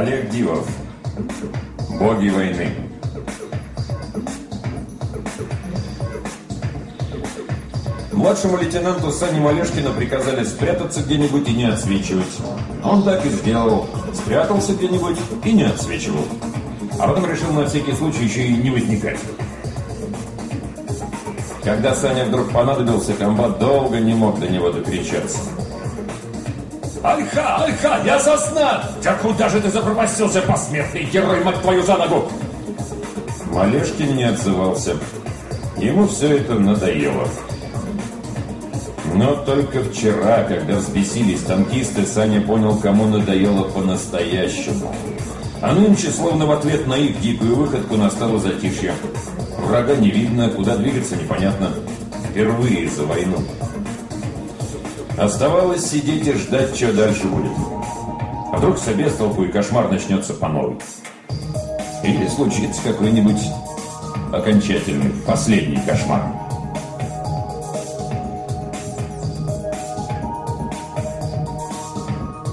Олег Дивов. Боги войны. Младшему лейтенанту Сане Малешкину приказали спрятаться где-нибудь и не отсвечивать. Он так и сделал. Спрятался где-нибудь и не отсвечивал. А потом решил на всякий случай еще и не возникать. Когда Саня вдруг понадобился, комбат долго не мог до него докричаться. «Альха! Альха! Я сосна! Да куда же ты запропастился, посмертный герой, мать твою, за ногу!» Малешкин не отзывался. Ему все это надоело. Но только вчера, когда взбесились танкисты, Саня понял, кому надоело по-настоящему. А нынче, словно в ответ на их дикую выходку, настало затишье. Врага не видно, куда двигаться непонятно. Впервые за войну. Оставалось сидеть и ждать, что дальше будет. А вдруг собестолку и кошмар начнется по новой. Или случится какой-нибудь окончательный, последний кошмар.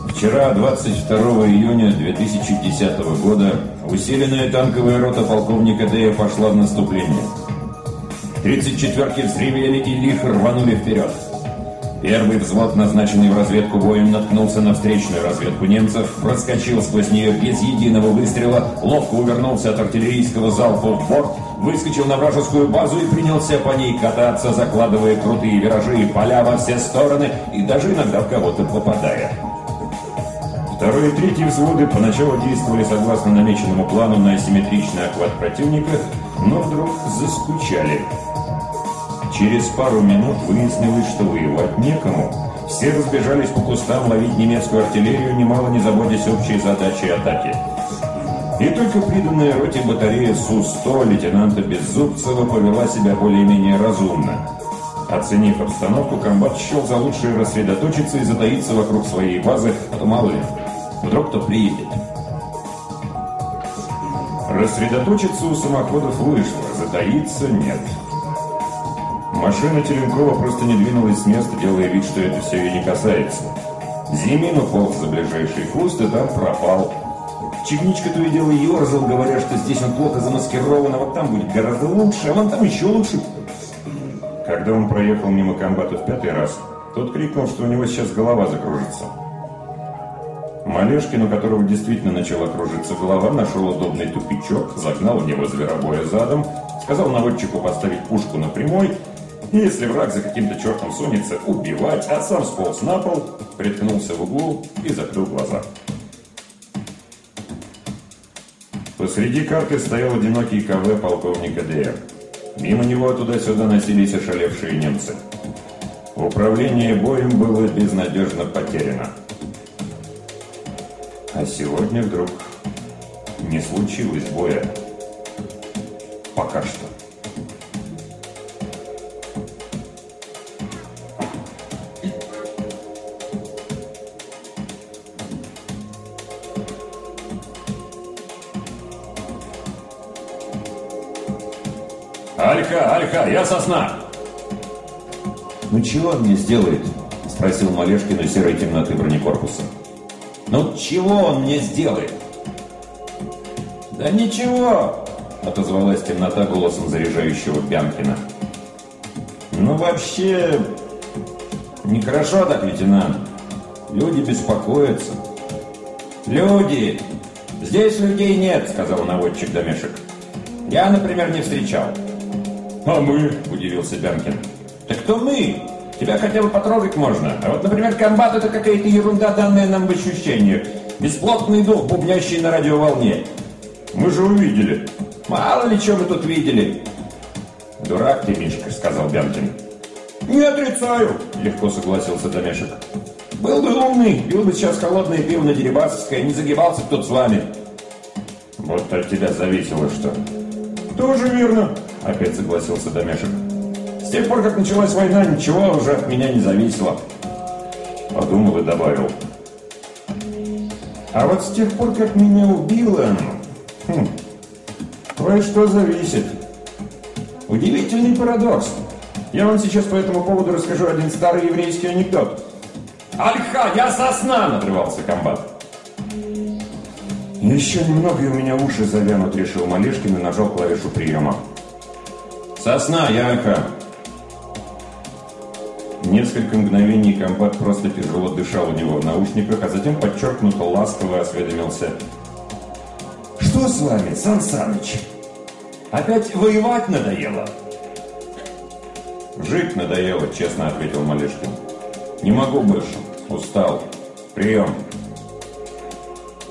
Вчера, 22 июня 2010 года, усиленная танковая рота полковника Дея пошла в наступление. 34-ки взревели и лихо рванули вперед. Первый взвод, назначенный в разведку боем, наткнулся на встречную разведку немцев, проскочил сквозь нее без единого выстрела, ловко увернулся от артиллерийского залпа в борт, выскочил на вражескую базу и принялся по ней кататься, закладывая крутые виражи и поля во все стороны и даже иногда в кого-то попадая. Второй и третий взводы поначалу действовали согласно намеченному плану на асимметричный охват противника, но вдруг заскучали. Через пару минут выяснилось, что воевать некому. Все разбежались по кустам ловить немецкую артиллерию, немало не заботясь общей задачей атаки. И только приданная роте батарея Су-100 лейтенанта Беззубцева повела себя более-менее разумно. Оценив обстановку, комбат счел за лучшее рассредоточиться и затаиться вокруг своей базы, а то мало ли. Вдруг кто приедет. Рассредоточиться у самоходов вышло, затаиться нет. Машина Теленкова просто не двинулась с места, делая вид, что это все ее не касается. Зимин уполз за ближайший куст и там пропал. Чигничка то и дело ерзал, говоря, что здесь он плохо замаскирован, а вот там будет гораздо лучше, а вон там еще лучше. Когда он проехал мимо комбата в пятый раз, тот крикнул, что у него сейчас голова закружится. Малешкин, у которого действительно начала кружиться голова, нашел удобный тупичок, загнал в него зверобоя задом, сказал наводчику поставить пушку на прямой, если враг за каким-то чертом сунется, убивать, а сам сполз на пол, приткнулся в углу и закрыл глаза. Посреди карты стоял одинокий КВ полковника ДР. Мимо него туда-сюда носились ошалевшие немцы. Управление боем было безнадежно потеряно. А сегодня вдруг не случилось боя. Пока что. «Альха, Альха, я сосна!» «Ну чего он мне сделает?» – спросил Малешкин у серой темноты бронекорпуса. «Ну чего он мне сделает?» «Да ничего!» – отозвалась темнота голосом заряжающего Бянкина. «Ну вообще, нехорошо так, лейтенант. Люди беспокоятся». «Люди! Здесь людей нет!» – сказал наводчик домешек. «Я, например, не встречал». «А мы?» – удивился Бянкин. «Так кто мы? Тебя хотя бы потрогать можно. А вот, например, комбат – это какая-то ерунда, данная нам в ощущениях. Бесплотный дух, бубнящий на радиоволне. Мы же увидели. Мало ли, что мы тут видели». «Дурак ты, Мишка», – сказал Бянкин. «Не отрицаю», – легко согласился Домешек. «Был бы умный, пил бы сейчас холодное пиво на Дерибасовское, не загибался бы тут с вами». «Вот от тебя зависело что». «Тоже верно», – опять согласился Домешек. «С тех пор, как началась война, ничего уже от меня не зависело». Подумал и добавил. «А вот с тех пор, как меня убило, хм, кое-что зависит. Удивительный парадокс. Я вам сейчас по этому поводу расскажу один старый еврейский анекдот». «Альха, я сосна!» – надрывался комбат. Еще немного, и у меня уши завянут, решил Малешкин и нажал клавишу приема. «Сосна, Янка!» Несколько мгновений комбат просто тяжело дышал у него в наушниках, а затем подчеркнуто ласково осведомился. «Что с вами, Сан Саныч? Опять воевать надоело?» «Жить надоело», — честно ответил Малешкин. «Не могу больше. Устал. Прием».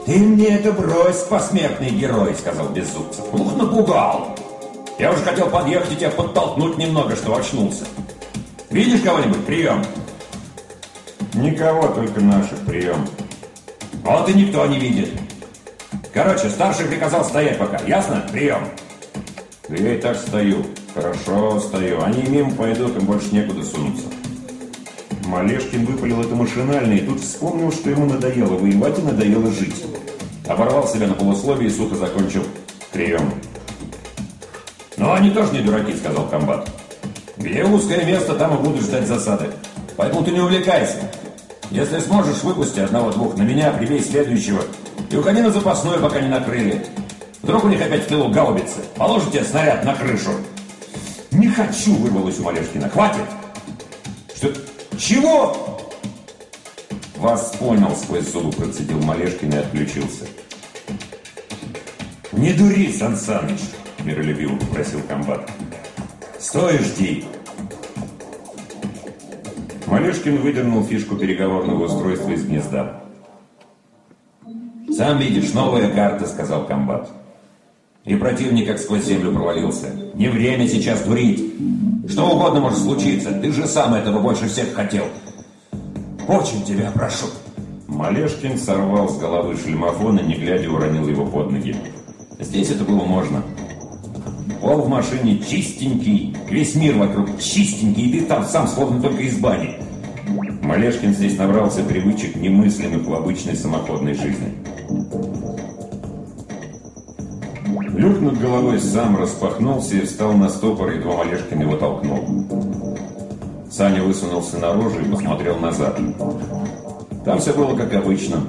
«Ты мне это брось, посмертный герой», — сказал Беззубцев. «Ух, напугал! Я уже хотел подъехать и тебя подтолкнуть немного, что очнулся. Видишь кого-нибудь? Прием!» «Никого, только наших. Прием». «Вот и никто не видит. Короче, старший приказал стоять пока. Ясно? Прием!» «Да я и так стою. Хорошо стою. Они мимо пойдут, им больше некуда сунуться». Малешкин выпалил это машинально и тут вспомнил, что ему надоело воевать и надоело жить. Оборвал себя на полусловие и сухо закончил прием. «Ну, они тоже не дураки», — сказал комбат. «Где узкое место, там и будут ждать засады. Поэтому ты не увлекайся. Если сможешь, выпусти одного-двух на меня, прибей следующего и уходи на запасную, пока не накрыли. Вдруг у них опять в тылу гаубицы. Положите тебе снаряд на крышу». «Не хочу!» — вырвалось у Малешкина. «Хватит!» «Что? Чего?» «Вас понял», — сквозь зубы процедил Малешкин и отключился. «Не дури, Сан Саныч!» — миролюбиво попросил комбат. «Стой, жди!» Малешкин выдернул фишку переговорного устройства из гнезда. «Сам видишь, новая карта», — сказал комбат. «И противник как сквозь землю провалился. Не время сейчас дурить. Что угодно может случиться. Ты же сам этого больше всех хотел. Очень тебя прошу». Малешкин сорвал с головы шлемофон и, не глядя, уронил его под ноги. Здесь это было можно. Пол в машине чистенький, весь мир вокруг чистенький, и ты там сам словно только из бани. Малешкин здесь набрался привычек, немыслимых в обычной самоходной жизни. Люк над головой сам распахнулся и встал на стопор, едва Малешкин его толкнул. Саня высунулся наружу и посмотрел назад. Там все было как обычно.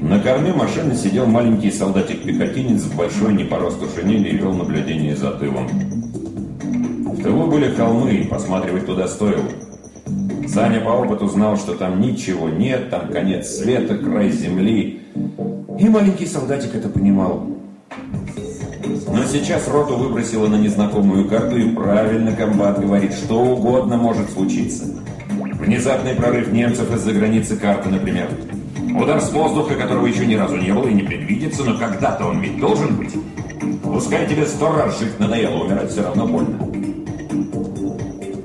На корме машины сидел маленький солдатик-пехотинец в большой не шинели и вел наблюдение за тылом. В тылу были холмы, и посматривать туда стоило. Саня по опыту знал, что там ничего нет, там конец света, край земли. И маленький солдатик это понимал. Но сейчас роту выбросила на незнакомую карту, и правильно комбат говорит, что угодно может случиться. Внезапный прорыв немцев из-за границы карты, например. Удар с воздуха, которого еще ни разу не было и не предвидится, но когда-то он ведь должен быть. Пускай тебе сто раз жить надоело, умирать все равно больно.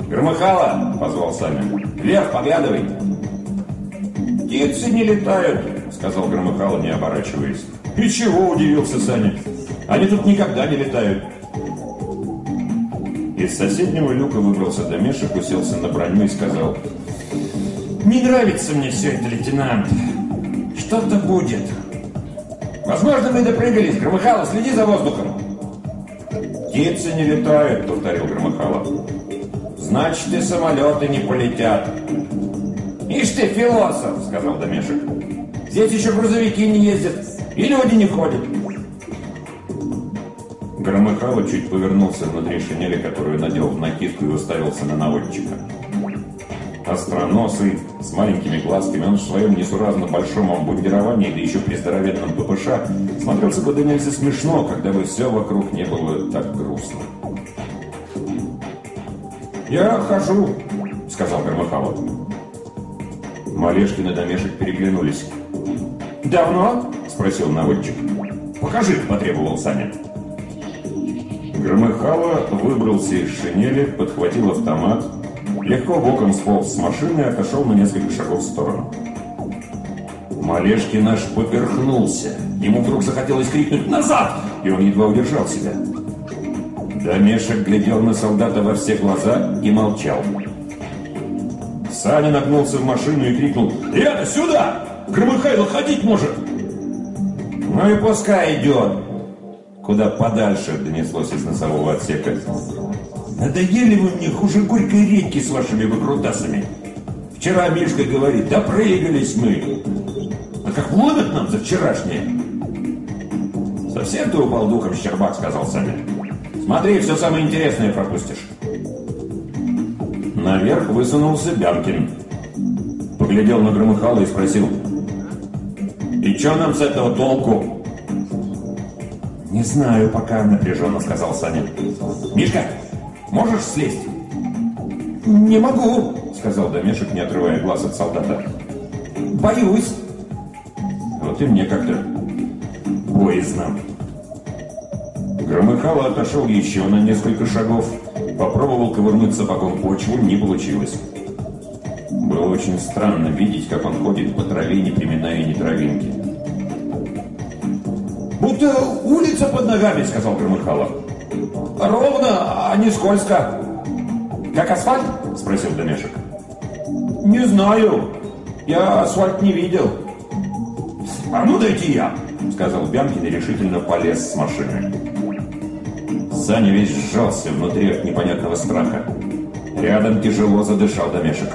«Громыхало!» — позвал Саня. «Лев, поглядывай!» «Птицы не летают!» — сказал Громыхало, не оборачиваясь. «И чего?» — удивился Саня. «Они тут никогда не летают!» Из соседнего люка выбрался домешек, уселся на броню и сказал «Не нравится мне все это, лейтенант. Что-то будет. Возможно, мы допрыгались. Громыхало, следи за воздухом!» «Птицы не летают», — повторил Громыхало. «Значит, и самолеты не полетят». «Ишь ты, философ!» — сказал Домешек. «Здесь еще грузовики не ездят, и люди не ходят». Громыхало чуть повернулся внутри шинели, которую надел в накидку и уставился на наводчика. Остроносый, с маленькими глазками, он в своем несуразно большом обмундировании, да еще при здоровенном ППШ, смотрелся бы да нельзя смешно, когда бы все вокруг не было так грустно. «Я хожу», — сказал Громыхало. Малешкин и Домешек переглянулись. «Давно?» — спросил наводчик. «Покажи», — потребовал Саня. Громыхало выбрался из шинели, подхватил автомат, легко боком сполз с машины и отошел на несколько шагов в сторону. Малешкин аж поперхнулся. Ему вдруг захотелось крикнуть «Назад!» и он едва удержал себя. Домешек глядел на солдата во все глаза и молчал. Саня нагнулся в машину и крикнул «Ребята, сюда! Громыхайло ходить может!» «Ну и пускай идет!» Куда подальше донеслось из носового отсека. «Надоели вы мне хуже горькой редьки с вашими выкрутасами!» Вчера Мишка говорит, допрыгались мы. А как ловят нам за вчерашнее? «Совсем ты упал духом, Щербак», — сказал Саня. «Смотри, все самое интересное пропустишь». Наверх высунулся Бянкин. Поглядел на Громыхала и спросил. «И что нам с этого толку?» «Не знаю пока», — напряженно сказал Саня. «Мишка, можешь слезть?» «Не могу», — сказал Домешек, не отрывая глаз от солдата. «Боюсь». Вот и мне как-то боязно. Громыхало отошел еще на несколько шагов, попробовал ковырнуть сапогом почву, не получилось. Было очень странно видеть, как он ходит по траве, не приминая ни травинки. «Будто улица под ногами», — сказал Громыхало. «Ровно, а не скользко». «Как асфальт?» — спросил Домешек. «Не знаю. Я асфальт не видел». «А ну дайте я!» — сказал Бянкин и решительно полез с машины. Саня весь сжался внутри от непонятного страха. Рядом тяжело задышал домешек.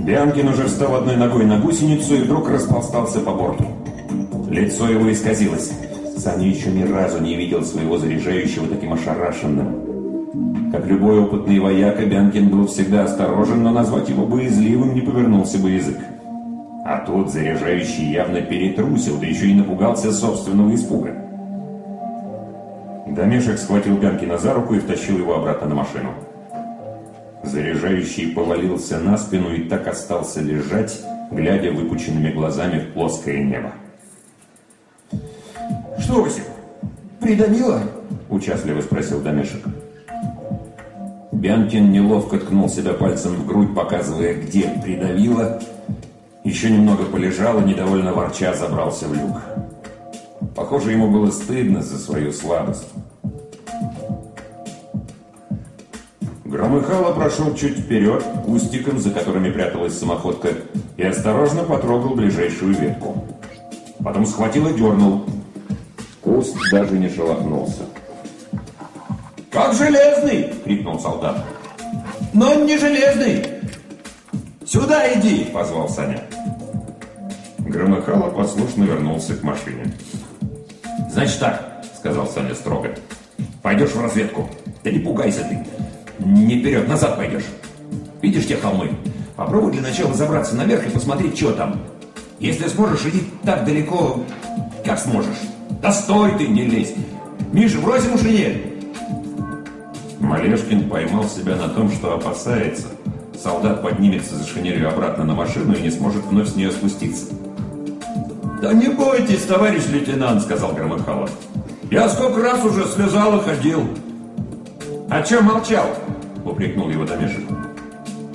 Бянкин уже встал одной ногой на гусеницу и вдруг распластался по борту. Лицо его исказилось. Саня еще ни разу не видел своего заряжающего таким ошарашенным. Как любой опытный вояка, Бянкин был всегда осторожен, но назвать его боязливым не повернулся бы язык. А тот, заряжающий, явно перетрусил, да еще и напугался собственного испуга. Домешек схватил Ганкина за руку и втащил его обратно на машину. Заряжающий повалился на спину и так остался лежать, глядя выпученными глазами в плоское небо. «Что, Осип, придавило?» – участливо спросил Домешек. Бянкин неловко ткнул себя пальцем в грудь, показывая, где придавило. Еще немного полежал и, недовольно ворча, забрался в люк. Похоже, ему было стыдно за свою слабость. Громыхало прошел чуть вперед, кустиком, за которыми пряталась самоходка, и осторожно потрогал ближайшую ветку. Потом схватил и дернул. Куст даже не шелохнулся. «Как железный!» — крикнул солдат. «Но он не железный! Сюда иди!» — позвал Саня. Громыхало послушно вернулся к машине. «Значит так», — сказал Саня строго. «Пойдешь в разведку. Да не пугайся ты. Не вперед, назад пойдешь. Видишь те холмы? Попробуй для начала забраться наверх и посмотреть, что там. Если сможешь, иди так далеко, как сможешь. Да стой ты, не лезь. Миша, бросим нет. Малешкин поймал себя на том, что опасается. Солдат поднимется за шинелью обратно на машину и не сможет вновь с нее спуститься. «Да не бойтесь, товарищ лейтенант», — сказал Громыхало. «Я сколько раз уже слезал и ходил». «А че молчал?» — упрекнул его Домешек.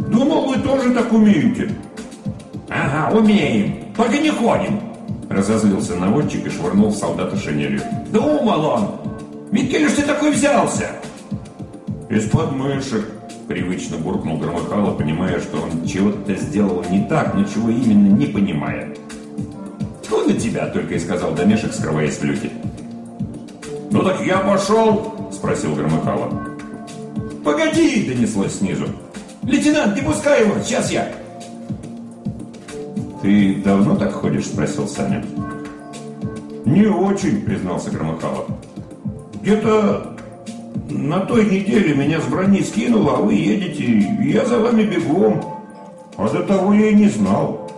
«Думал, вы тоже так умеете». «Ага, умеем, только не ходим», — разозлился наводчик и швырнул в солдата шинелью. «Думал он! Ведь ж ты такой взялся?» «Из подмышек», — привычно буркнул Громыхало, понимая, что он чего-то сделал не так, но чего именно не понимая. «Тьфу на тебя!» — только и сказал Домешек, скрываясь в люке. «Ну так я пошел!» — спросил Громыхало. «Погоди!» — донеслось снизу. «Лейтенант, не пускай его! Сейчас я!» «Ты давно так ходишь?» — спросил Саня. «Не очень», — признался Громыхало. «Где-то на той неделе меня с брони скинуло, а вы едете, я за вами бегом. А до того я и не знал».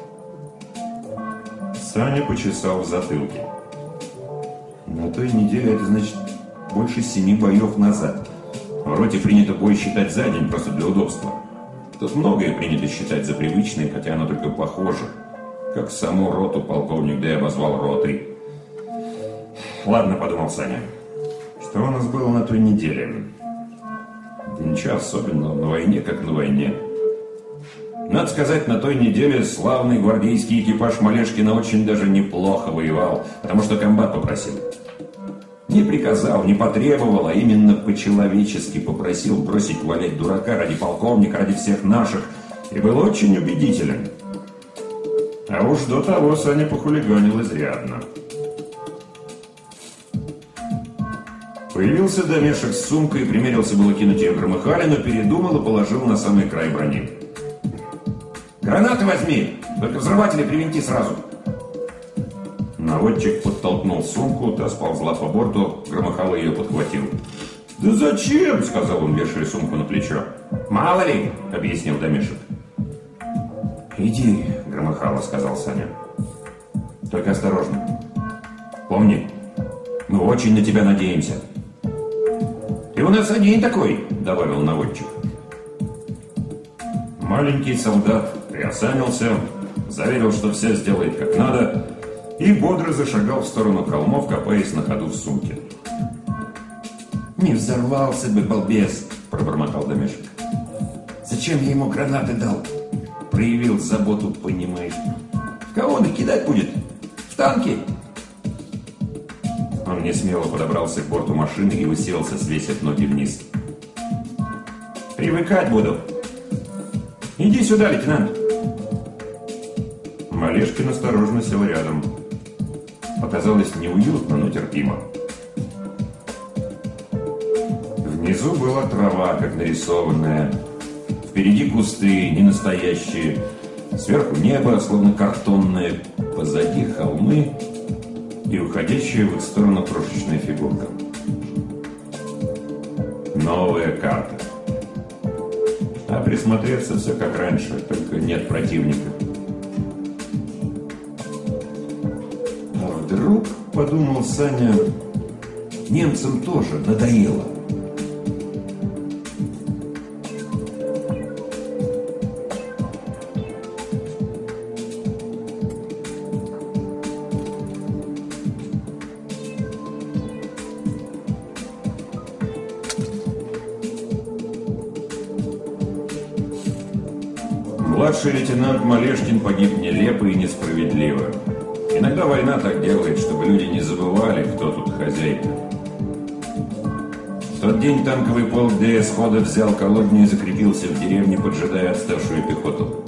Саня почесал в затылке. На той неделе это значит больше семи боев назад. В роте принято бой считать за день, просто для удобства. Тут многое принято считать за привычное, хотя оно только похоже. Как саму роту полковник Д обозвал ротой. Ладно, подумал Саня. Что у нас было на той неделе? Да ничего особенного, на войне как на войне. Надо сказать, на той неделе славный гвардейский экипаж Малешкина очень даже неплохо воевал, потому что комбат попросил. Не приказал, не потребовал, а именно по-человечески попросил бросить валять дурака ради полковника, ради всех наших, и был очень убедителен. А уж до того Саня похулиганил изрядно. Появился домешек с сумкой, примерился было кинуть ее громыхали, но передумал и положил на самый край брони. «Гранаты возьми! Только взрыватели привинти сразу!» Наводчик подтолкнул сумку, та сползла по борту, громыхало ее подхватил. «Да зачем?» — сказал он, вешая сумку на плечо. «Мало ли!» — объяснил Домишек. «Иди», — громыхало, сказал Саня. «Только осторожно. Помни, мы очень на тебя надеемся». «Ты у нас один такой», — добавил наводчик. Маленький солдат приосанился, заверил, что все сделает как надо, и бодро зашагал в сторону холмов, копаясь на ходу в сумке. «Не взорвался бы, балбес!» – пробормотал Домешек. «Зачем я ему гранаты дал?» Проявил заботу, понимаешь. «В кого он кидать будет? В танки?» Он не смело подобрался к борту машины и уселся, свесив ноги вниз. «Привыкать буду. Иди сюда, лейтенант!» Малешкин осторожно сел рядом. Показалось неуютно, но терпимо. Внизу была трава, как нарисованная. Впереди кусты, не настоящие. Сверху небо, словно картонное. Позади холмы и уходящая в их сторону крошечная фигурка. Новая карта. А присмотреться все как раньше, только нет противника. Вдруг, подумал Саня, немцам тоже надоело. Младший лейтенант Малешкин погиб нелепо и несправедливо. Иногда война так делает, чтобы люди не забывали, кто тут хозяйка. В тот день танковый полк ДС Хода взял колодню и закрепился в деревне, поджидая отставшую пехоту.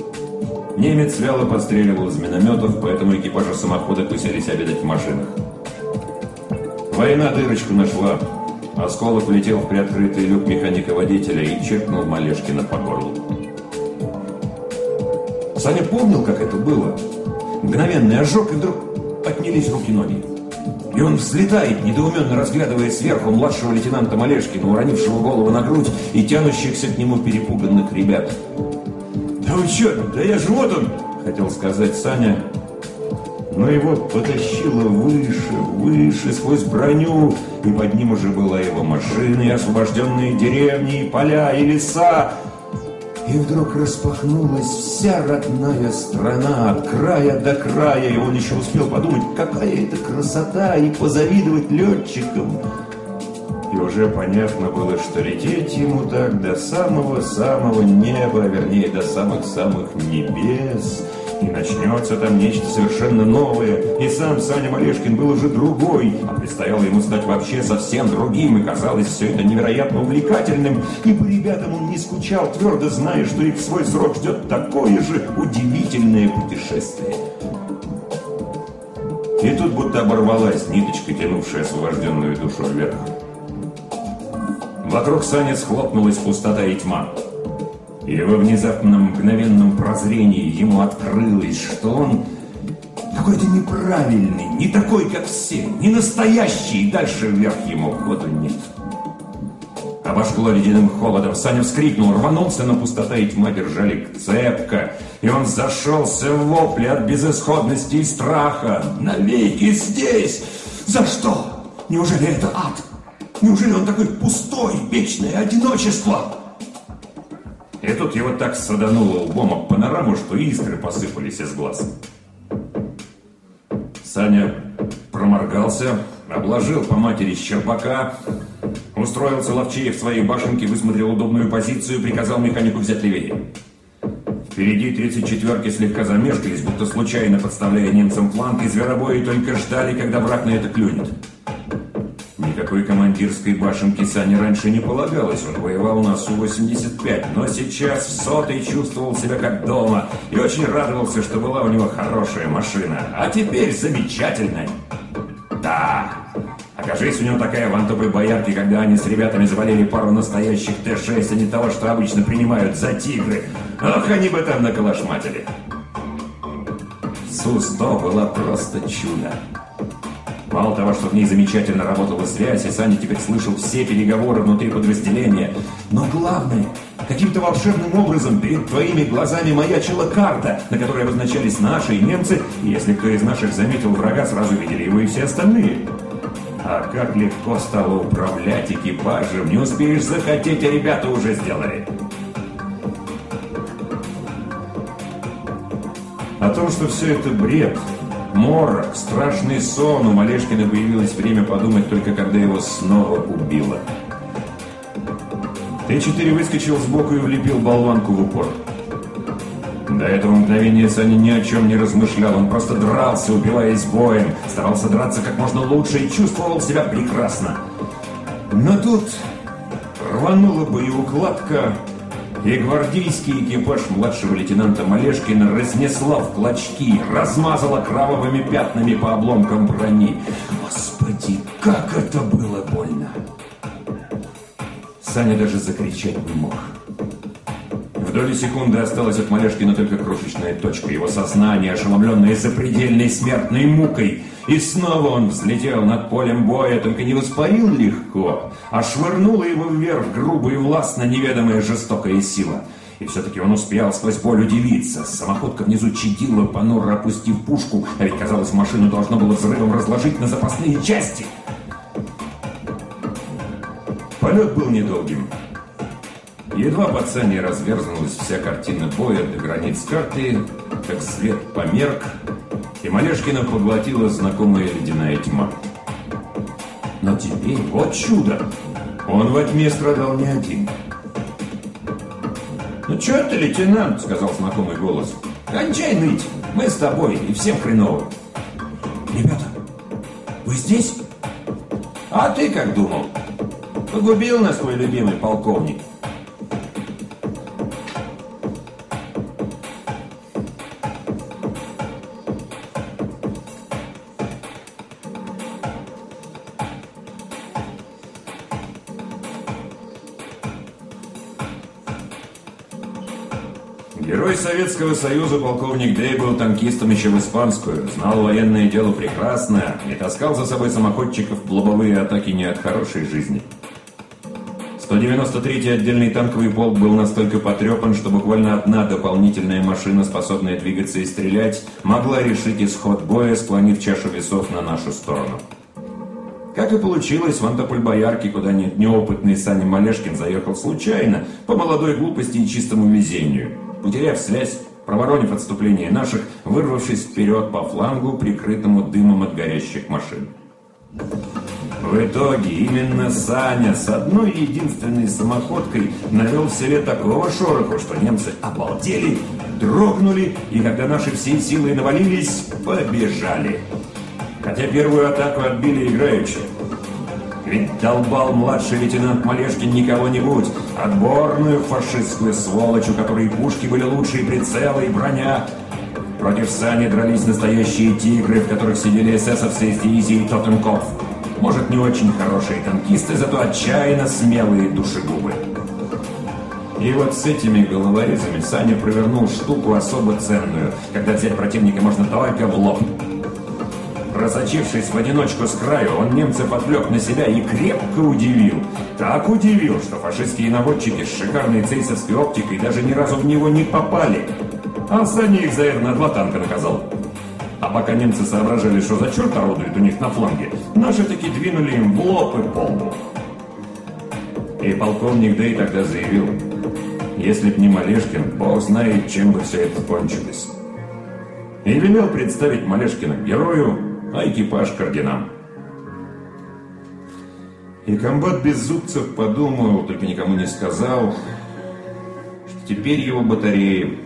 Немец вяло постреливал из минометов, поэтому экипажи самохода пыселись обедать в машинах. Война дырочку нашла. Осколок влетел в приоткрытый люк механика-водителя и черкнул Малешкина по горлу. Саня помнил, как это было. Мгновенный ожог, и вдруг отнялись руки-ноги. И он взлетает, недоуменно разглядывая сверху младшего лейтенанта Малешкина, уронившего голову на грудь и тянущихся к нему перепуганных ребят. «Да вы что? Да я же вот он!» — хотел сказать Саня. Но его потащило выше, выше, сквозь броню, и под ним уже была его машина, и освобожденные деревни, и поля, и леса, и вдруг распахнулась вся родная страна от края до края, и он еще успел подумать, какая это красота, и позавидовать летчикам. И уже понятно было, что лететь ему так до самого-самого неба, а вернее до самых-самых небес – и начнется там нечто совершенно новое. И сам Саня Малешкин был уже другой, а предстояло ему стать вообще совсем другим, и казалось все это невероятно увлекательным. И по ребятам он не скучал, твердо зная, что их в свой срок ждет такое же удивительное путешествие. И тут будто оборвалась ниточка, тянувшая освобожденную душу вверх. Вокруг Сани схлопнулась пустота и тьма. И во внезапном мгновенном прозрении ему открылось, что он какой-то неправильный, не такой, как все, не настоящий, и дальше вверх ему хода нет. Обожгло ледяным холодом, Саня вскрикнул, рванулся, но пустота и тьма держали цепко, и он зашелся в вопли от безысходности и страха. Навеки здесь! За что? Неужели это ад? Неужели он такой пустой, вечное одиночество? И тут его так садануло лбом об панораму, что искры посыпались из глаз. Саня проморгался, обложил по матери Щербака, устроился ловчее в своей башенке, высмотрел удобную позицию, приказал механику взять левее. Впереди 34-ки слегка замешкались, будто случайно подставляя немцам фланг, и зверобои только ждали, когда враг на это клюнет. Никакой командирской башенки Сане раньше не полагалось, он воевал на Су-85, но сейчас в сотой чувствовал себя как дома и очень радовался, что была у него хорошая машина, а теперь замечательная. Да, окажись у него такая в боярке, когда они с ребятами завалили пару настоящих Т-6, а не того, что обычно принимают за тигры. Ох, они бы там наколошматили. Су-100 была просто чудо. Мало того, что в ней замечательно работала связь, и Саня теперь слышал все переговоры внутри подразделения. Но главное, каким-то волшебным образом перед твоими глазами маячила карта, на которой обозначались наши и немцы, и если кто из наших заметил врага, сразу видели его и все остальные. А как легко стало управлять экипажем, не успеешь захотеть, а ребята уже сделали. О том, что все это бред, морок, страшный сон, у Малешкина появилось время подумать только когда его снова убило. Т-4 выскочил сбоку и влепил болванку в упор. До этого мгновения Саня ни о чем не размышлял, он просто дрался, убиваясь боем, старался драться как можно лучше и чувствовал себя прекрасно. Но тут рванула боеукладка, и гвардейский экипаж младшего лейтенанта Малешкина разнесла в клочки, размазала кровавыми пятнами по обломкам брони. Господи, как это было больно! Саня даже закричать не мог. Доли секунды осталась от Малешкина только крошечная точка. Его сознание, ошеломленное запредельной смертной мукой. И снова он взлетел над полем боя, только не воспарил легко, а швырнула его вверх грубо и властно неведомая жестокая сила. И все-таки он успел сквозь боль удивиться. Самоходка внизу чадила, понуро опустив пушку, а ведь, казалось, машину должно было взрывом разложить на запасные части. Полет был недолгим. Едва под Саней разверзнулась вся картина боя до границ карты, как свет померк, и Малешкина поглотила знакомая ледяная тьма. Но теперь, вот чудо, он во тьме страдал не один. «Ну что ты, лейтенант?» — сказал знакомый голос. «Кончай ныть, мы с тобой, и всем хреново». «Ребята, вы здесь?» «А ты как думал? Погубил нас твой любимый полковник». Советского Союза полковник Дэй был танкистом еще в испанскую, знал военное дело прекрасно и таскал за собой самоходчиков в лобовые атаки не от хорошей жизни. 193-й отдельный танковый полк был настолько потрепан, что буквально одна дополнительная машина, способная двигаться и стрелять, могла решить исход боя, склонив чашу весов на нашу сторону. Как и получилось, в Антопольбоярке, куда неопытный Саня Малешкин заехал случайно, по молодой глупости и чистому везению – Утеряв связь, проворонив отступление наших, вырвавшись вперед по флангу, прикрытому дымом от горящих машин. В итоге именно Саня с одной единственной самоходкой навел в селе такого шороху, что немцы обалдели, дрогнули и, когда наши всей силой навалились, побежали. Хотя первую атаку отбили играючи. Ведь долбал младший лейтенант Малешкин не кого-нибудь, отборную фашистскую сволочь, у которой пушки были лучшие прицелы и броня. Против Сани дрались настоящие тигры, в которых сидели эсэсовцы из дивизии Тоттенкопф. Может, не очень хорошие танкисты, зато отчаянно смелые душегубы. И вот с этими головорезами Саня провернул штуку особо ценную, когда взять противника можно только в лоб. Просочившись в одиночку с краю, он немцев отвлек на себя и крепко удивил. Так удивил, что фашистские наводчики с шикарной цейсовской оптикой даже ни разу в него не попали. А Саня их за на два танка наказал. А пока немцы соображали, что за черт орудует у них на фланге, наши таки двинули им в лоб и полбу. И полковник Дэй тогда заявил, если б не Малешкин, бог знает, чем бы все это кончилось. И велел представить Малешкина герою, а экипаж к орденам. И комбат Беззубцев подумал, только никому не сказал, что теперь его батареи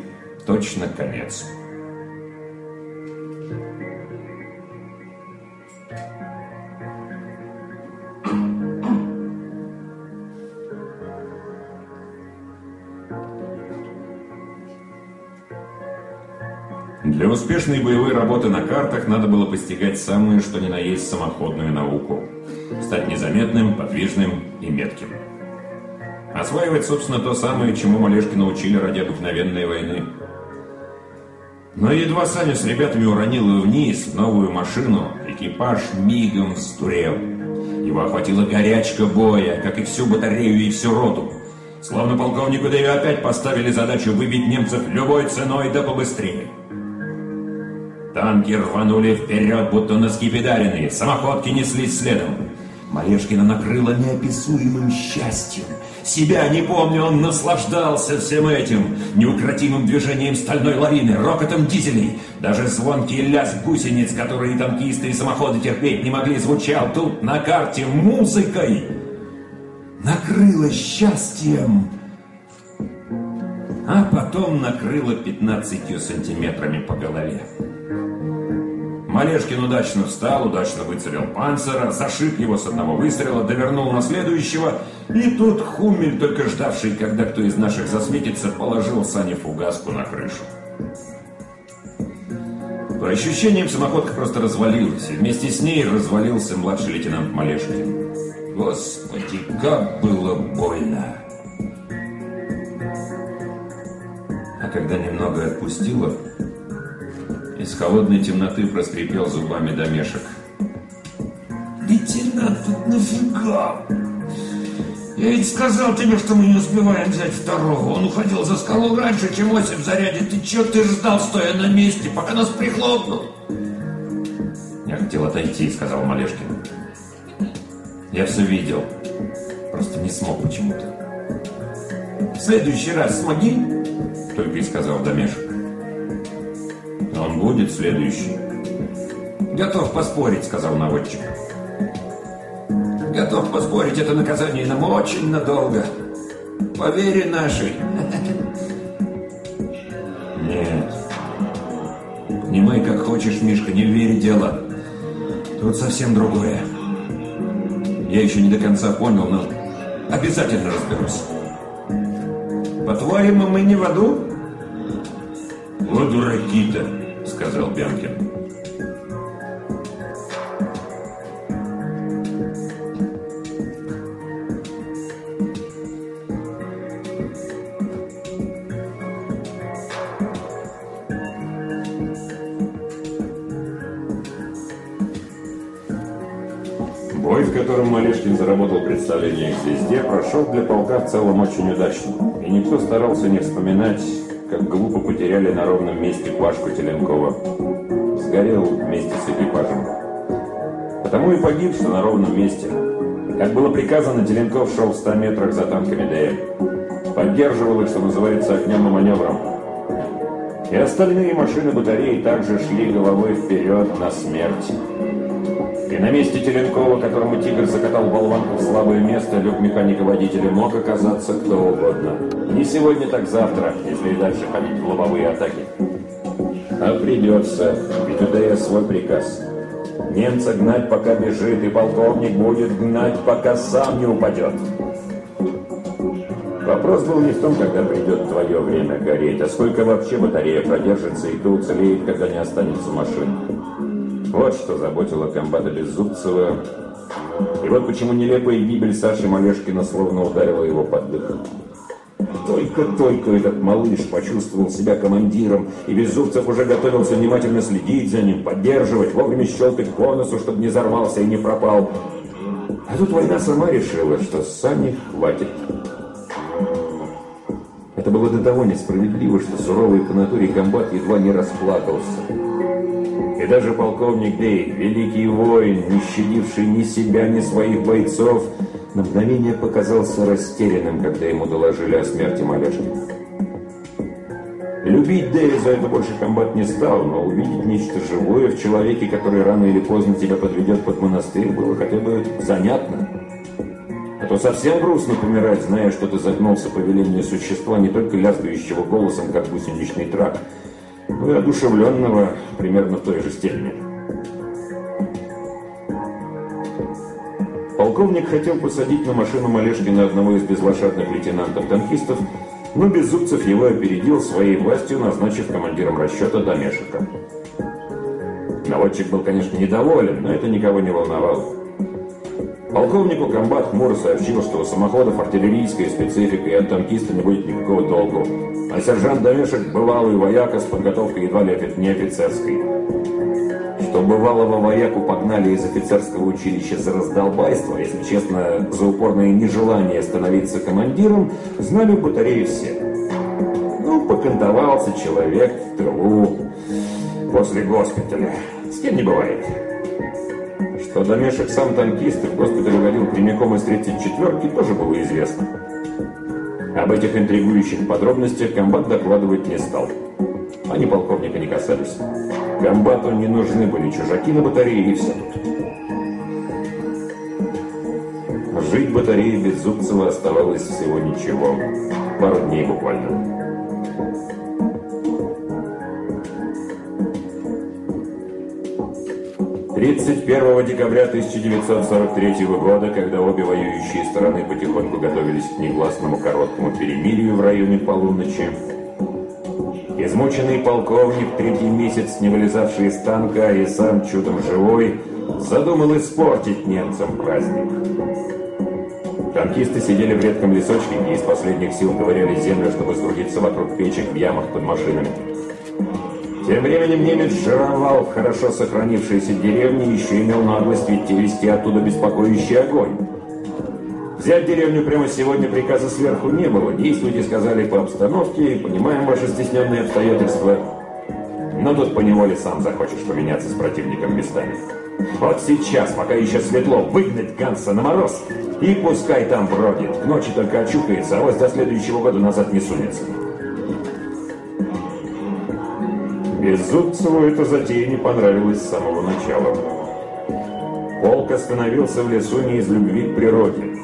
точно конец. Успешной боевой работы на картах надо было постигать самую, что ни на есть, самоходную науку. Стать незаметным, подвижным и метким. Осваивать, собственно, то самое, чему Малешкина учили ради обыкновенной войны. Но едва Саня с ребятами уронила вниз в новую машину, экипаж мигом стурел. Его охватила горячка боя, как и всю батарею и всю роту. Словно полковнику Дэви опять поставили задачу выбить немцев любой ценой да побыстрее. Танки рванули вперед, будто на скипидаренные, самоходки неслись следом. Малешкина накрыла неописуемым счастьем. Себя не помню, он наслаждался всем этим. Неукротимым движением стальной лавины, рокотом дизелей. Даже звонкий лязг гусениц, которые танкисты и самоходы терпеть не могли, звучал тут на карте музыкой. Накрыло счастьем. А потом накрыло 15 сантиметрами по голове. Малешкин удачно встал, удачно выцелил панцера, зашиб его с одного выстрела, довернул на следующего, и тут Хумель, только ждавший, когда кто из наших засветится, положил Сане фугаску на крышу. По ощущениям, самоходка просто развалилась, и вместе с ней развалился младший лейтенант Малешкин. Господи, как было больно! А когда немного отпустило, из холодной темноты проскрипел зубами домешек. «Лейтенант, тут нафига? Я ведь сказал тебе, что мы не успеваем взять второго. Он уходил за скалу раньше, чем Осип зарядит. Ты чё ты ждал, стоя на месте, пока нас прихлопнул?» «Я хотел отойти», — сказал Малешкин. «Я все видел. Просто не смог почему-то». «В следующий раз смоги?» — только и сказал Домешек. Он будет следующий. Готов поспорить, сказал наводчик. Готов поспорить, это наказание нам очень надолго. По вере нашей. Нет. Понимай, как хочешь, Мишка, не в дело. Тут совсем другое. Я еще не до конца понял, но обязательно разберусь. По-твоему, мы не в аду? Дураки-то сказал Бянкин. Бой, в котором Малешкин заработал представление к звезде, прошел для полка в целом очень удачно. И никто старался не вспоминать потеряли на ровном месте Пашку Теленкова. Сгорел вместе с экипажем. Потому и погиб, что на ровном месте. Как было приказано, Теленков шел в 100 метрах за танками ДР. Поддерживал их, что называется, огнем и маневром. И остальные машины батареи также шли головой вперед на смерть. И на месте Теленкова, которому тигр закатал болванку в слабое место, люк механика-водителя мог оказаться кто угодно. Не сегодня, так завтра, если и дальше ходить в лобовые атаки. А придется, ведь у ДС свой приказ. Немца гнать, пока бежит, и полковник будет гнать, пока сам не упадет. Вопрос был не в том, когда придет твое время гореть, а сколько вообще батарея продержится и кто уцелеет, когда не останется машин. Вот что заботило комбата Беззубцева. И вот почему нелепая гибель Саши Малешкина словно ударила его под дых. Только-только этот малыш почувствовал себя командиром, и Беззубцев уже готовился внимательно следить за ним, поддерживать, вовремя щелкать по носу, чтобы не взорвался и не пропал. А тут война сама решила, что Сани хватит. Это было до того несправедливо, что суровый по натуре комбат едва не расплакался. И даже полковник Дей, великий воин, не щадивший ни себя, ни своих бойцов, на мгновение показался растерянным, когда ему доложили о смерти Малешкина. Любить Дэви за это больше комбат не стал, но увидеть нечто живое в человеке, который рано или поздно тебя подведет под монастырь, было хотя бы занятно. А то совсем грустно помирать, зная, что ты загнулся по велению существа, не только лязгающего голосом, как гусеничный трак, но и одушевленного примерно в той же степени. Полковник хотел посадить на машину Малешкина одного из безлошадных лейтенантов-танкистов, но Беззубцев его опередил своей властью, назначив командиром расчета Домешика. Наводчик был, конечно, недоволен, но это никого не волновало. Полковнику комбат хмуро сообщил, что у самоходов артиллерийская специфика и от танкиста не будет никакого толку. А сержант Домешек бывалый вояка с подготовкой едва ли не офицерской. Что бывалого вояку погнали из офицерского училища за раздолбайство, если честно, за упорное нежелание становиться командиром, знали в батарее все. Ну, покантовался человек в тылу после госпиталя. С кем не бывает что домешек сам танкист и в госпитале водил прямиком из 34-ки, тоже было известно. Об этих интригующих подробностях комбат докладывать не стал. Они полковника не касались. Комбату не нужны были чужаки на батарее и все Жить батареи без Зубцева оставалось всего ничего. Пару дней буквально. 31 декабря 1943 года, когда обе воюющие стороны потихоньку готовились к негласному короткому перемирию в районе полуночи, измученный полковник, третий месяц не вылезавший из танка и сам чудом живой, задумал испортить немцам праздник. Танкисты сидели в редком лесочке и из последних сил ковыряли землю, чтобы сгрудиться вокруг печек в ямах под машинами. Тем временем немец жировал в хорошо сохранившейся деревне и еще имел наглость ведь вести оттуда беспокоящий огонь. Взять деревню прямо сегодня приказа сверху не было. Действуйте, сказали, по обстановке, понимаем ваши стесненные обстоятельства. Но тут поневоле сам захочешь поменяться с противником местами. Вот сейчас, пока еще светло, выгнать Ганса на мороз, и пускай там бродит. К ночи только очухается, а вот до следующего года назад не сунется. Беззубцеву эта затея не понравилась с самого начала. Полк остановился в лесу не из любви к природе.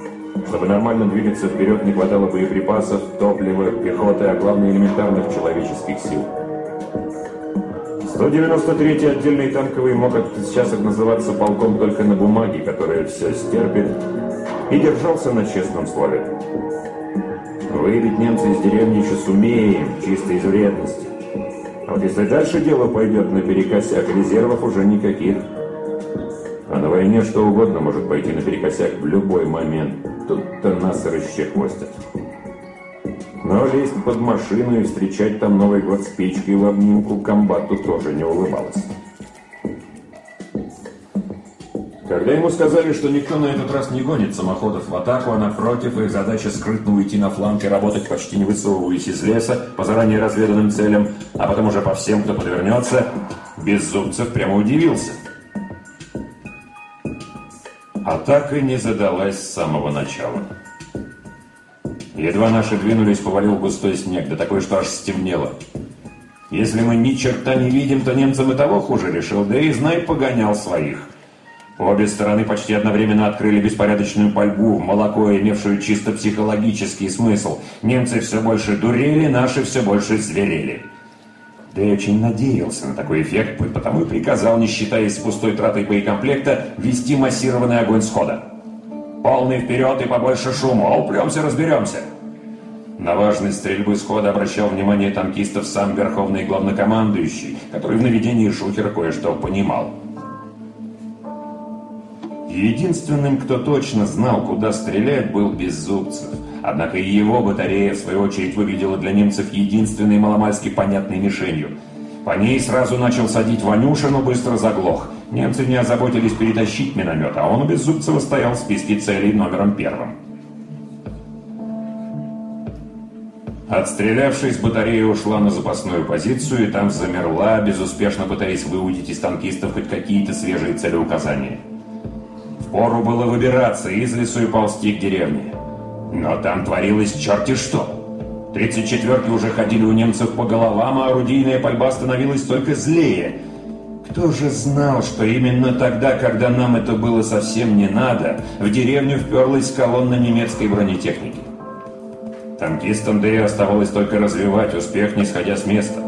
Чтобы нормально двигаться вперед, не хватало боеприпасов, топлива, пехоты, а главное элементарных человеческих сил. 193-й отдельный танковый мог сейчас называться полком только на бумаге, которая все стерпит, и держался на честном слове. Выявить немца из деревни еще сумеем, чисто из вредности. А вот если дальше дело пойдет наперекосяк, резервов уже никаких. А на войне что угодно может пойти наперекосяк в любой момент. Тут-то нас расчехвостят. Но лезть под машину и встречать там Новый год с печкой в обнимку комбату тоже не улыбалось. Когда ему сказали, что никто на этот раз не гонит самоходов в атаку, а напротив, их задача скрытно уйти на фланг и работать почти не высовываясь из леса по заранее разведанным целям, а потом уже по всем, кто подвернется, Беззубцев прямо удивился. Атака не задалась с самого начала. Едва наши двинулись, повалил густой снег, да такой, что аж стемнело. Если мы ни черта не видим, то немцам и того хуже решил, да и знай погонял своих. Обе стороны почти одновременно открыли беспорядочную пальбу, молоко, имевшую чисто психологический смысл. Немцы все больше дурели, наши все больше зверели. Да я очень надеялся на такой эффект, потому и приказал, не считаясь пустой тратой боекомплекта, вести массированный огонь схода. Полный вперед и побольше шума, а упремся, разберемся. На важность стрельбы схода обращал внимание танкистов сам верховный главнокомандующий, который в наведении шухера кое-что понимал. Единственным, кто точно знал, куда стрелять, был Беззубцев. Однако и его батарея, в свою очередь, выглядела для немцев единственной маломальски понятной мишенью. По ней сразу начал садить Ванюша, но быстро заглох. Немцы не озаботились перетащить миномет, а он у Беззубцева стоял в списке целей номером первым. Отстрелявшись, батарея ушла на запасную позицию и там замерла, безуспешно пытаясь выудить из танкистов хоть какие-то свежие целеуказания. Впору было выбираться из лесу и ползти к деревне. Но там творилось черти что. 34-ки уже ходили у немцев по головам, а орудийная пальба становилась только злее. Кто же знал, что именно тогда, когда нам это было совсем не надо, в деревню вперлась колонна немецкой бронетехники? Танкистам да и оставалось только развивать успех, не сходя с места.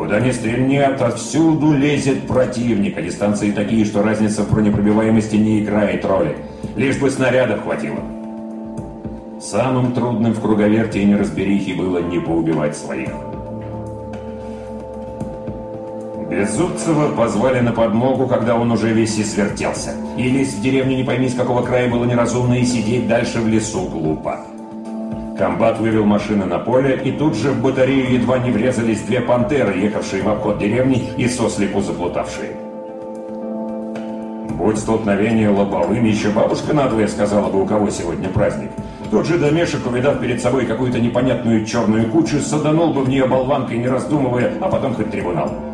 Куда ни стрельни, отовсюду лезет противник, а дистанции такие, что разница в бронепробиваемости не играет роли. Лишь бы снарядов хватило. Самым трудным в круговерте и неразберихе было не поубивать своих. Беззубцева позвали на подмогу, когда он уже весь и свертелся. И лезть в деревню не пойми с какого края было неразумно, и сидеть дальше в лесу глупо. Комбат вывел машины на поле, и тут же в батарею едва не врезались две пантеры, ехавшие в обход деревни и сослепу заплутавшие. Будь столкновение лобовым, еще бабушка надвое сказала бы, у кого сегодня праздник. Тот же домешек, увидав перед собой какую-то непонятную черную кучу, саданул бы в нее болванкой, не раздумывая, а потом хоть трибунал.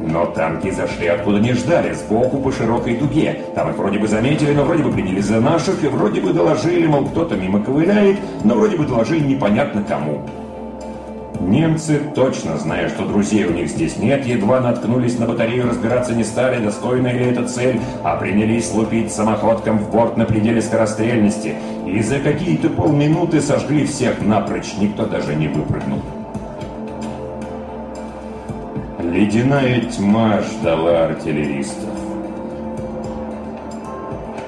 Но танки зашли откуда не ждали, сбоку по широкой дуге. Там их вроде бы заметили, но вроде бы приняли за наших, и вроде бы доложили, мол, кто-то мимо ковыляет, но вроде бы доложили непонятно кому. Немцы, точно зная, что друзей у них здесь нет, едва наткнулись на батарею, разбираться не стали, достойна ли эта цель, а принялись лупить самоходком в борт на пределе скорострельности. И за какие-то полминуты сожгли всех напрочь, никто даже не выпрыгнул. Ледяная тьма ждала артиллеристов.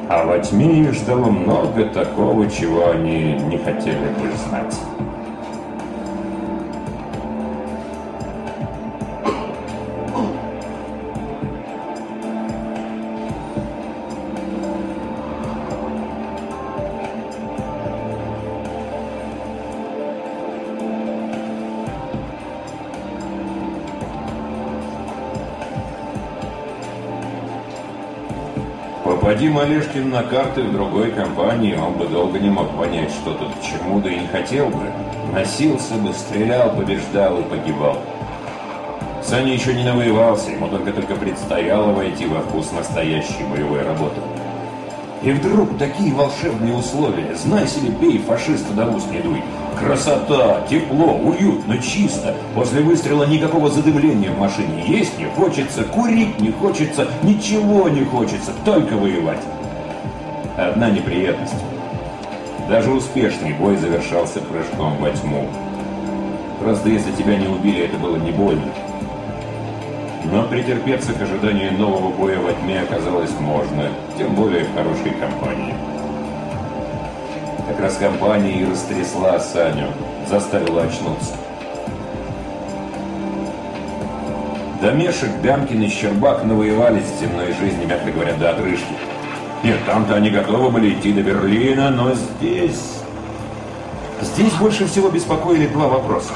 А во тьме ждало много такого, чего они не хотели бы знать. Попади Малешкин на карты в другой компании, он бы долго не мог понять, что тут к чему, да и не хотел бы. Носился бы, стрелял, побеждал и погибал. Саня еще не навоевался, ему только-только предстояло войти во вкус настоящей боевой работы. И вдруг такие волшебные условия. Знай себе, пей, фашиста до уст не дуй. Красота, тепло, уютно, чисто. После выстрела никакого задымления в машине. Есть не хочется, курить не хочется, ничего не хочется, только воевать. Одна неприятность. Даже успешный бой завершался прыжком во тьму. Просто если тебя не убили, это было не больно. Но претерпеться к ожиданию нового боя во тьме оказалось можно, тем более в хорошей компании. Как раз компания и растрясла Саню, заставила очнуться. Домешек, Бямкин и Щербак навоевались в земной жизни, мягко говоря, до отрыжки. Нет, там-то они готовы были идти до Берлина, но здесь... Здесь больше всего беспокоили два вопроса.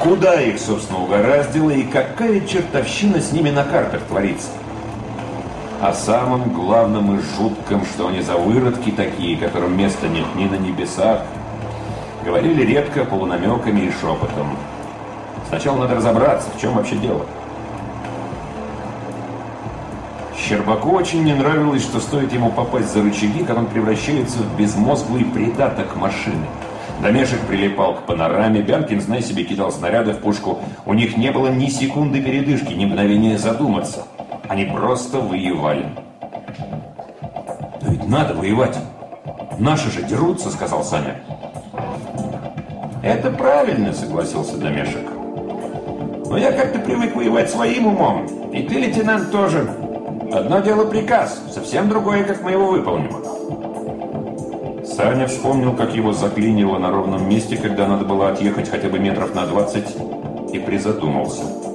Куда их, собственно, угораздило и какая чертовщина с ними на картах творится? О самом главном и жутком, что они за выродки такие, которым места нет ни на небесах, говорили редко, полунамеками и шепотом. Сначала надо разобраться, в чем вообще дело. Щербаку очень не нравилось, что стоит ему попасть за рычаги, как он превращается в безмозглый придаток машины. Домешек прилипал к панораме, Бянкин, знай себе, кидал снаряды в пушку. У них не было ни секунды передышки, ни мгновения задуматься. Они просто воевали. «Но ведь надо воевать. Наши же дерутся», — сказал Саня. «Это правильно», — согласился Домешек. «Но я как-то привык воевать своим умом. И ты, лейтенант, тоже. Одно дело приказ, совсем другое, как мы его выполним». Саня вспомнил, как его заклинило на ровном месте, когда надо было отъехать хотя бы метров на 20, и призадумался.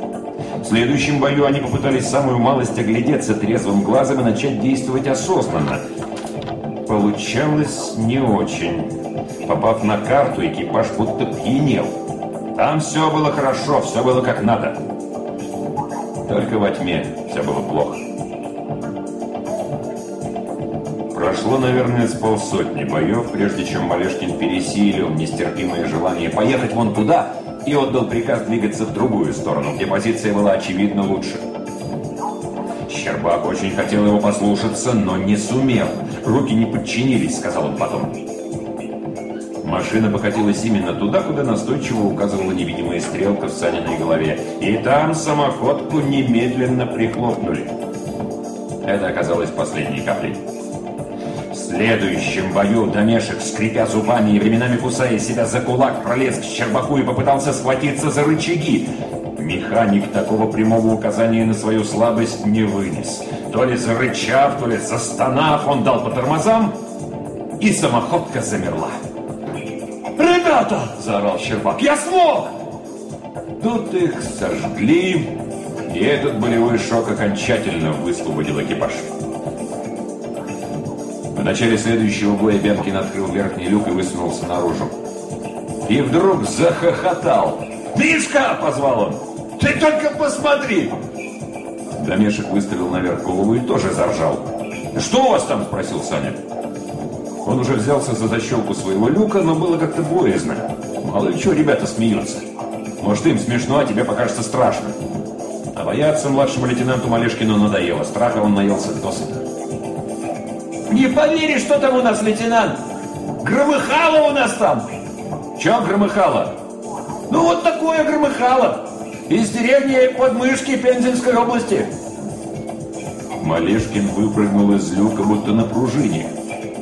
Следующем бою они попытались самую малость оглядеться трезвым глазом и начать действовать осознанно. Получалось не очень. Попав на карту, экипаж будто пьянел. Там все было хорошо, все было как надо. Только во тьме все было плохо. Прошло, наверное, с полсотни боев, прежде чем Малешкин пересилил нестерпимое желание поехать вон туда и отдал приказ двигаться в другую сторону, где позиция была очевидно лучше. Щербак очень хотел его послушаться, но не сумел. Руки не подчинились, сказал он потом. Машина покатилась именно туда, куда настойчиво указывала невидимая стрелка в Саниной голове. И там самоходку немедленно прихлопнули. Это оказалось последней каплей. В следующем бою Домешек, скрипя зубами и временами кусая себя за кулак, пролез к Щербаку и попытался схватиться за рычаги. Механик такого прямого указания на свою слабость не вынес. То ли зарычав, то ли застонав, он дал по тормозам, и самоходка замерла. «Ребята!» – заорал Щербак. «Я смог!» Тут их сожгли, И этот болевой шок окончательно высвободил экипаж. В начале следующего боя Бянкин открыл верхний люк и высунулся наружу. И вдруг захохотал. «Мишка!» – позвал он. «Ты только посмотри!» Домешек выставил наверх голову и тоже заржал. «Что у вас там?» – спросил Саня. Он уже взялся за защелку своего люка, но было как-то боязно. Мало ли что ребята смеются. Может, им смешно, а тебе покажется страшно. А бояться младшему лейтенанту Малешкину надоело. Страха он наелся досыта. «Не поверишь, что там у нас, лейтенант! Громыхало у нас там!» «Че громыхало?» «Ну, вот такое громыхало! Из деревни Подмышки Пензенской области!» Малешкин выпрыгнул из люка, будто на пружине.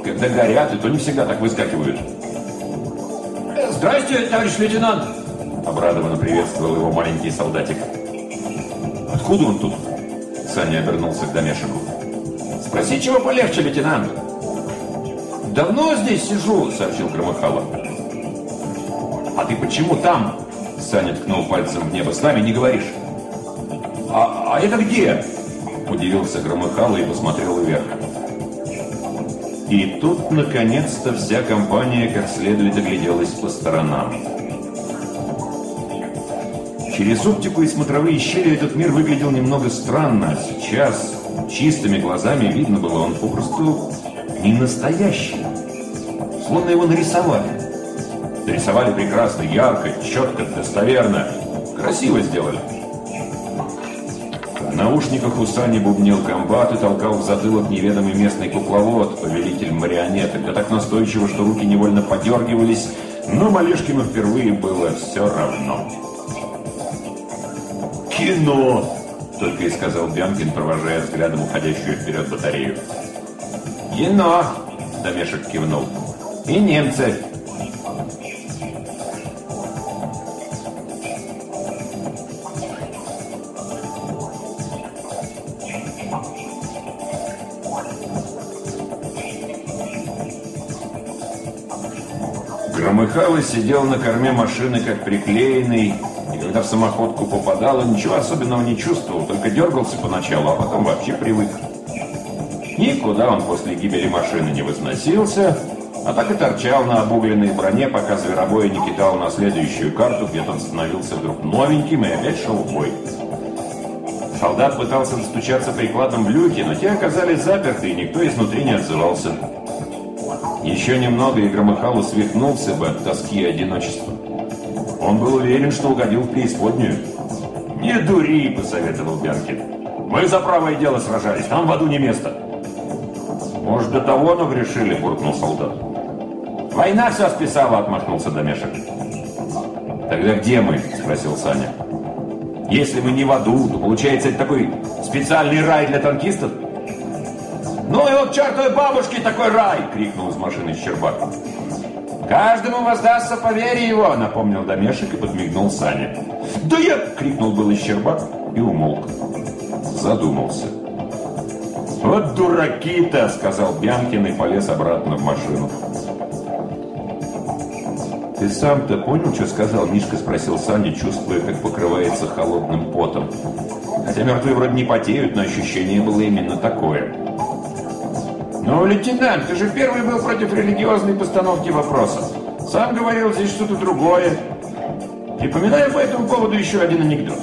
Когда горят, и то не всегда так выскакивают. «Здрасте, товарищ лейтенант!» Обрадованно приветствовал его маленький солдатик. «Откуда он тут?» Саня обернулся к Домешику. «Спроси, чего полегче, лейтенант!» «Давно здесь сижу», — сообщил Громыхало. «А ты почему там?» Саня ткнул пальцем в небо. «С нами не говоришь». «А, а это где?» Удивился Громыхало и посмотрел вверх. И тут, наконец-то, вся компания как следует огляделась по сторонам. Через оптику и смотровые щели этот мир выглядел немного странно, а сейчас чистыми глазами видно было, он попросту не настоящий. Словно его нарисовали. Нарисовали прекрасно, ярко, четко, достоверно. Красиво сделали. В наушниках у Сани бубнил комбат и толкал в затылок неведомый местный кукловод, повелитель марионеток, да так настойчиво, что руки невольно подергивались, но Малешкину впервые было все равно. «Кино!» — только и сказал Бянкин, провожая взглядом уходящую вперед батарею. «Кино!» — Домешек кивнул. «И немцы!» Громыхало сидел на корме машины, как приклеенный, когда в самоходку попадало, ничего особенного не чувствовал, только дергался поначалу, а потом вообще привык. Никуда он после гибели машины не возносился, а так и торчал на обугленной броне, пока зверобоя не кидал на следующую карту, где тот становился вдруг новеньким и опять шел в бой. Солдат пытался достучаться прикладом в люке, но те оказались заперты, и никто изнутри не отзывался. Еще немного, и Громыхало свихнулся бы от тоски и одиночества. Он был уверен, что угодил в преисподнюю. «Не дури!» – посоветовал Бянкин. «Мы за правое дело сражались, там в аду не место». «Может, до того нагрешили?» – буркнул солдат. «Война все списала!» – отмахнулся Домешек. «Тогда где мы?» – спросил Саня. «Если мы не в аду, то получается это такой специальный рай для танкистов?» «Ну и вот чертовой бабушке такой рай!» — крикнул из машины Щербак. «Каждому воздастся по вере его!» — напомнил Домешек и подмигнул Саня. «Да я!» — крикнул был Щербак и умолк. Задумался. «Вот дураки-то!» — сказал Бянкин и полез обратно в машину. «Ты сам-то понял, что сказал?» — Мишка спросил Саня, чувствуя, как покрывается холодным потом. Хотя мертвые вроде не потеют, но ощущение было именно такое. «Ну, лейтенант, ты же первый был против религиозной постановки вопроса. Сам говорил, здесь что-то другое. Припоминаю по этому поводу еще один анекдот.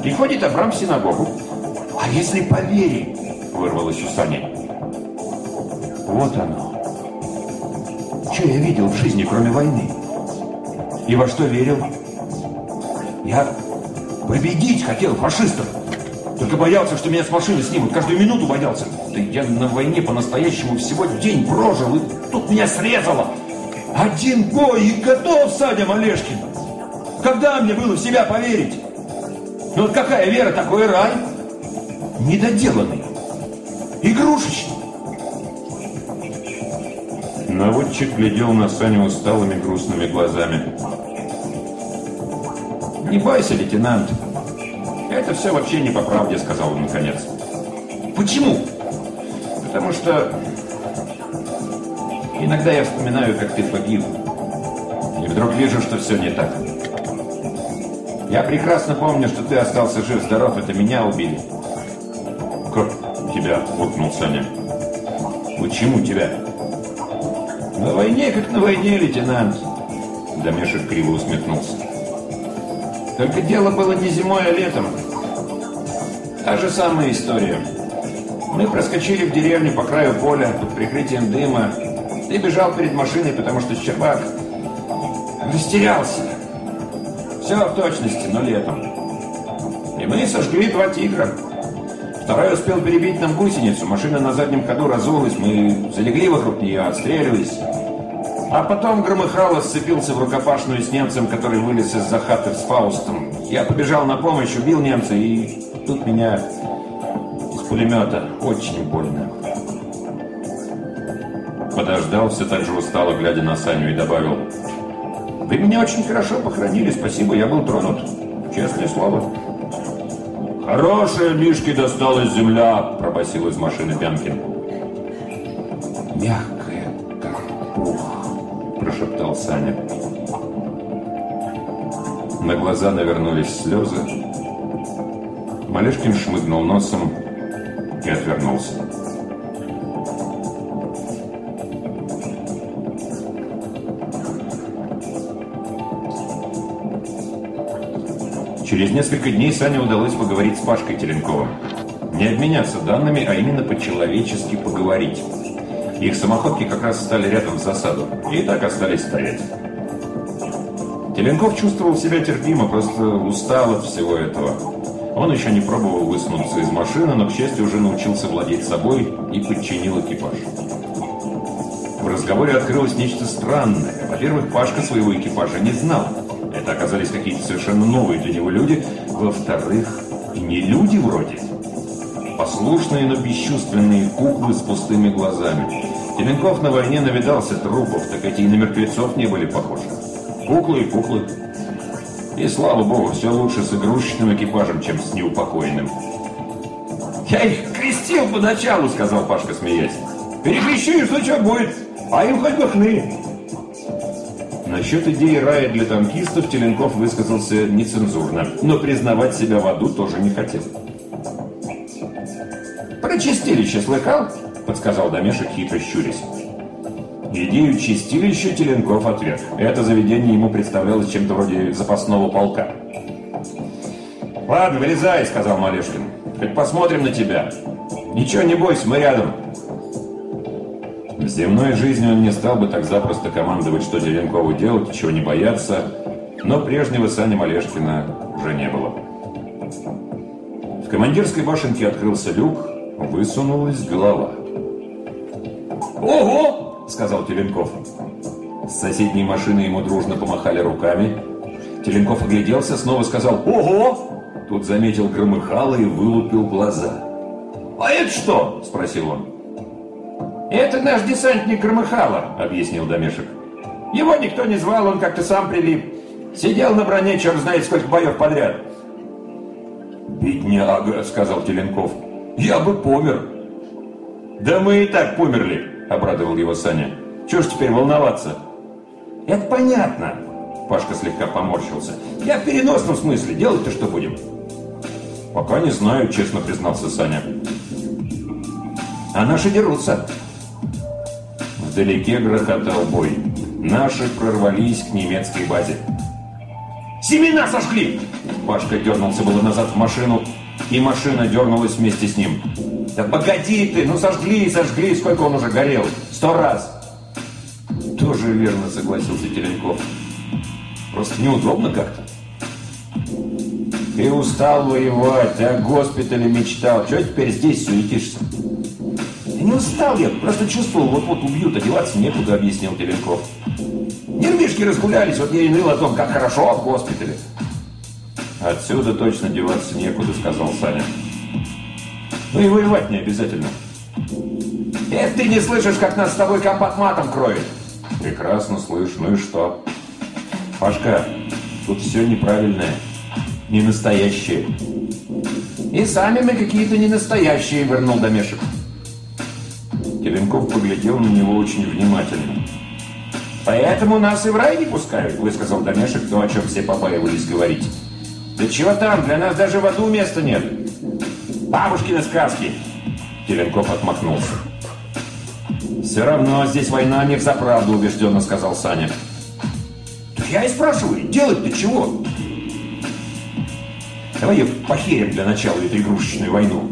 Приходит Абрам в синагогу. «А если по вере?» – вырвалось у Сани. Вот оно. Что я видел в жизни, кроме войны? И во что верил? Я победить хотел фашистов. Только боялся, что меня с машины снимут. Каждую минуту боялся. Да я на войне по-настоящему всего день прожил, и тут меня срезало. Один бой и готов, Саня Малешкин. Когда мне было в себя поверить? Ну вот какая вера, такой рай? Недоделанный. Игрушечный. Наводчик глядел на Саню усталыми грустными глазами. «Не бойся, лейтенант. Это все вообще не по правде», — сказал он наконец. «Почему?» Потому что иногда я вспоминаю, как ты погиб. И вдруг вижу, что все не так. Я прекрасно помню, что ты остался жив-здоров, это меня убили. Как тебя? Буркнул Саня. Почему тебя? На войне, как на войне, лейтенант. Домешек криво усмехнулся. Только дело было не зимой, а летом. Та же самая история. Мы проскочили в деревню по краю поля под прикрытием дыма. Ты бежал перед машиной, потому что Щербак растерялся. Все в точности, но летом. И мы сожгли два тигра. Второй успел перебить нам гусеницу. Машина на заднем ходу разулась. Мы залегли вокруг нее, отстреливались. А потом Громыхало сцепился в рукопашную с немцем, который вылез из-за хаты с Фаустом. Я побежал на помощь, убил немца, и тут меня из пулемета очень больно. Подождал, все так же устало, глядя на Саню, и добавил. Вы меня очень хорошо похоронили, спасибо, я был тронут. Честное слово. «Хорошая Мишке досталась земля!» – пробасил из машины Пянкин. «Мягкая, как пух», – прошептал Саня. На глаза навернулись слезы. Малешкин шмыгнул носом и отвернулся. Через несколько дней Сане удалось поговорить с Пашкой Теленковым. Не обменяться данными, а именно по-человечески поговорить. Их самоходки как раз стали рядом с засаду. И так остались стоять. Теленков чувствовал себя терпимо, просто устал от всего этого. Он еще не пробовал высунуться из машины, но, к счастью, уже научился владеть собой и подчинил экипаж. В разговоре открылось нечто странное. Во-первых, Пашка своего экипажа не знал. Это оказались какие-то совершенно новые для него люди. Во-вторых, не люди вроде. Послушные, но бесчувственные куклы с пустыми глазами. Теленков на войне навидался трупов, так эти и на мертвецов не были похожи. Куклы и куклы. И слава богу, все лучше с игрушечным экипажем, чем с неупокоенным. «Я их крестил поначалу», — сказал Пашка, смеясь. «Перекрещу, и что что будет? А им хоть бы хны». Насчет идеи рая для танкистов Теленков высказался нецензурно, но признавать себя в аду тоже не хотел. «Про чистилище слыхал?» — подсказал Домешек, хитро щурясь. Идею чистилища Теленков отверг. Это заведение ему представлялось чем-то вроде запасного полка. «Ладно, вылезай», — сказал Малешкин. «Хоть посмотрим на тебя. Ничего, не бойся, мы рядом». В земной жизни он не стал бы так запросто командовать, что Теленкову делать, чего не бояться, но прежнего Сани Малешкина уже не было. В командирской башенке открылся люк, высунулась голова. «Ого!» — сказал Теленков. С соседней машины ему дружно помахали руками. Теленков огляделся, снова сказал «Ого!» Тут заметил громыхало и вылупил глаза. «А это что?» — спросил он. «Это наш десантник Громыхало», — объяснил Домешек. «Его никто не звал, он как-то сам прилип. Сидел на броне, черт знает сколько боев подряд». «Бедняга», — сказал Теленков. «Я бы помер». «Да мы и так померли», — обрадовал его Саня. «Чего ж теперь волноваться?» «Это понятно», — Пашка слегка поморщился. «Я в переносном смысле. Делать-то что будем?» «Пока не знаю», — честно признался Саня. «А наши дерутся». Вдалеке грохотал бой. Наши прорвались к немецкой базе. «Семена сожгли!» Пашка дернулся было назад в машину, и машина дернулась вместе с ним. «Да погоди ты! Ну сожгли и сожгли! Сколько он уже горел? Сто раз!» «Тоже верно», — согласился Теленков. «Просто неудобно как-то». «Ты устал воевать, о госпитале мечтал. Чего теперь здесь суетишься?» не устал я, просто чувствовал, вот-вот убьют, одеваться некуда, объяснил Теленков. Нервишки разгулялись, вот я и ныл о том, как хорошо в госпитале. Отсюда точно деваться некуда, сказал Саня. Ну и воевать не обязательно. Это ты не слышишь, как нас с тобой компот матом кроет? Прекрасно слышу, ну и что? Пашка, тут все неправильное, не настоящее. И сами мы какие-то не настоящие, вернул Домешек. Теленков поглядел на него очень внимательно. «Поэтому нас и в рай не пускают», — высказал Домешек то, о чем все побаивались говорить. Да чего там, для нас даже в аду места нет. Бабушкины сказки. Теленков отмахнулся. «Все равно здесь война не в заправду», убежденно сказал Саня. Так я и спрашиваю, делать-то чего? Давай ее похерим для начала эту игрушечную войну.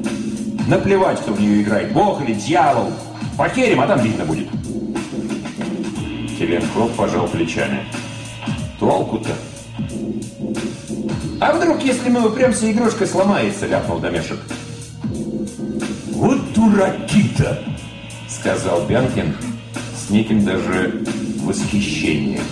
Наплевать, кто в нее играет, бог или дьявол. Похерим, а там видно будет. Теленков пожал плечами. Толку-то? А вдруг, если мы упремся, игрушка сломается, ляпнул Домешек. Вот дураки-то! Сказал Бянкин с неким даже восхищением.